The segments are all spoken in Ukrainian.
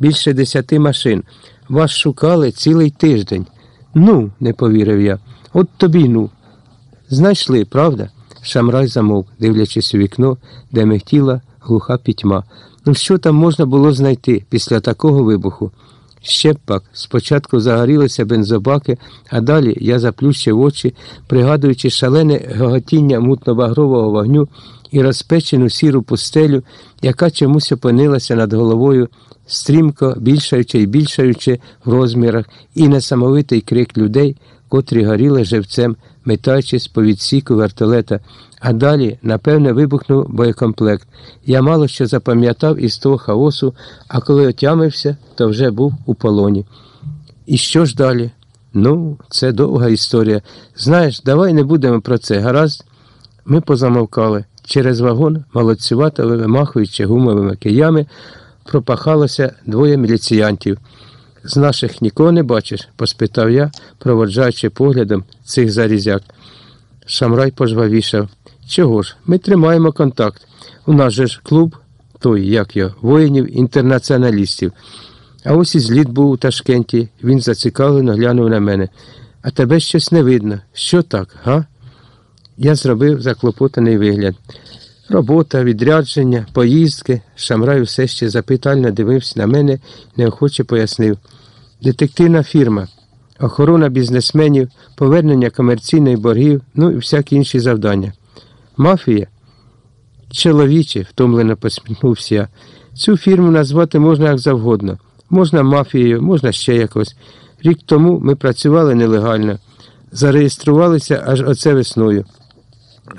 більше десяти машин. Вас шукали цілий тиждень. Ну, не повірив я. От тобі ну. Знайшли, правда? Шамрай замовк, дивлячись у вікно, де михтіла глуха пітьма. Ну що там можна було знайти після такого вибуху? Ще пак, спочатку загорілися бензобаки, а далі я заплющив очі, пригадуючи шалене гоготіння мутно-багрового вогню і розпечену сіру пустелю, яка чомусь опинилася над головою, стрімко більшаючи і більшаючи в розмірах, і несамовитий крик людей, котрі горіли живцем, метаючись по відсіку вертолета, а далі, напевне, вибухнув боєкомплект. Я мало що запам'ятав із того хаосу, а коли отямився, то вже був у полоні. І що ж далі? Ну, це довга історія. Знаєш, давай не будемо про це. Гаразд, ми позамовкали. Через вагон, молодцювато вимахуючи гумовими киями, пропахалося двоє міліціянтів. З наших нікого не бачиш? поспитав я, проводжаючи поглядом цих зарізяк. Шамрай пожвавішав. Чого ж? Ми тримаємо контакт. У нас же ж клуб, той, як його, воїнів-інтернаціоналістів. А ось і зліт був у Ташкенті, він зацікавлено глянув на мене. А тебе щось не видно. Що так, га? Я зробив заклопотаний вигляд. Робота, відрядження, поїздки. Шамрай все ще запитально дивився на мене, неохоче пояснив. Детективна фірма, охорона бізнесменів, повернення комерційних боргів, ну і всякі інші завдання. Мафія? Чоловіче, втомлено посміхнувся я. Цю фірму назвати можна як завгодно. Можна мафією, можна ще якось. Рік тому ми працювали нелегально, зареєструвалися аж оце весною.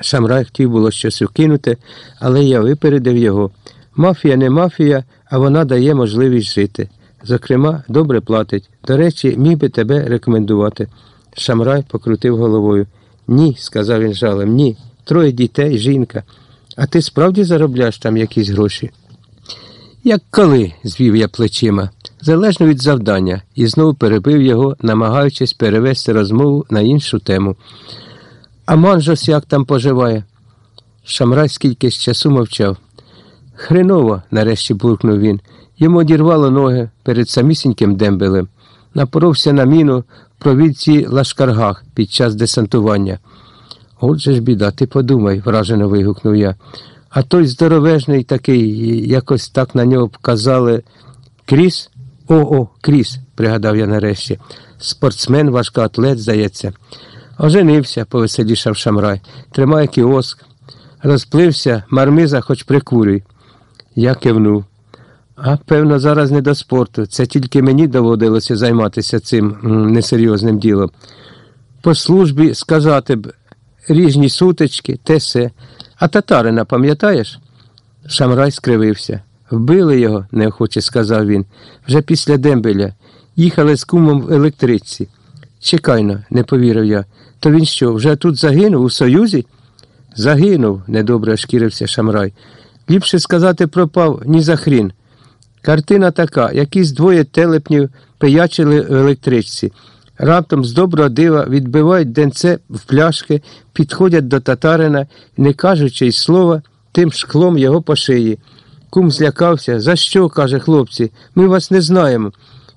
Шамрай хотів було щось вкинути, але я випередив його. Мафія не мафія, а вона дає можливість жити. Зокрема, добре платить. До речі, міг би тебе рекомендувати. Шамрай покрутив головою. Ні, сказав він жалем, ні. Троє дітей, жінка. А ти справді заробляєш там якісь гроші? Як коли, звів я плечима, залежно від завдання, і знову перебив його, намагаючись перевести розмову на іншу тему. А Манжос як там поживає? Шамрай скільки часу мовчав. Хреново, нарешті буркнув він. Йому одірвало ноги перед самісіньким дембелем. Напоровся на міну в провінції Лашкаргах під час десантування. Отже ж, біда, ти подумай, вражено вигукнув я. А той здоровежний такий, якось так на нього казали. Кріс? О, о, Кріс, пригадав я нарешті. Спортсмен, важкоатлет, здається. Оженився, повеселішав Шамрай, тримає кіоск. Розплився, мармиза, хоч прикурюй. Я кивнув. А певно, зараз не до спорту. Це тільки мені доводилося займатися цим несерйозним ділом. По службі сказати б ріжні сутички, те се. А татарина, пам'ятаєш? Шамрай скривився. Вбили його, неохоче сказав він, вже після дембеля. Їхали з кумом в електричці. Чекайно, не повірив я. То він що, вже тут загинув у Союзі? Загинув, недобре шкірився Шамрай. Ліпше сказати пропав, ні за хрін. Картина така, якісь двоє телепнів пиячили в електричці. Раптом з доброго дива відбивають денце в пляшки, підходять до татарина не кажучи й слова, тим шклом його по шиї. Кум злякався. За що? каже хлопці, ми вас не знаємо.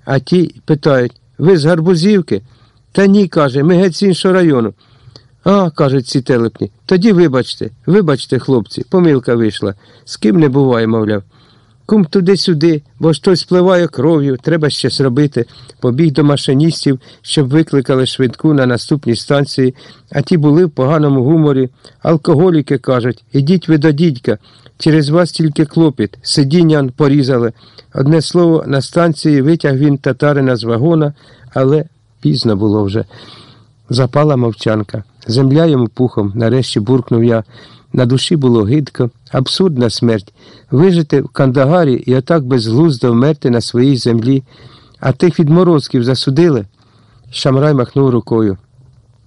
А ті питають ви з Гарбузівки? Та ні, каже, ми геть з іншого району. А, кажуть ці телепні, тоді вибачте, вибачте, хлопці, помилка вийшла. З ким не буває, мовляв. Кум туди-сюди, бо щось спливає кров'ю, треба щось робити. Побіг до машиністів, щоб викликали швидку на наступній станції, а ті були в поганому гуморі. Алкоголіки кажуть, ідіть ви до дідька, через вас тільки клопіт, сидіння порізали. Одне слово, на станції витяг він татарина з вагона, але пізно було вже. Запала мовчанка. Земля йому пухом, нарешті буркнув я. На душі було гидко, абсурдна смерть вижити в Кандагарі і отак безглуздо вмерти на своїй землі, а тих відморозків засудили. Шамрай махнув рукою.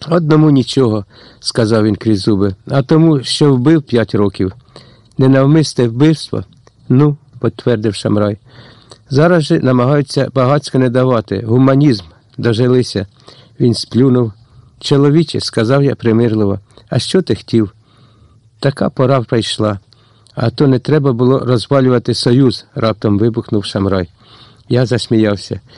Одному нічого, сказав він крізь зуби, а тому, що вбив п'ять років. Ненавмисте вбивство? Ну, підтвердив Шамрай. Зараз же намагаються багацько не давати. Гуманізм, дожилися. Він сплюнув. Чоловіче, сказав я примирливо, а що ти хотів? Така пора прийшла, а то не треба було розвалювати союз, раптом вибухнув Шамрай. Я засміявся.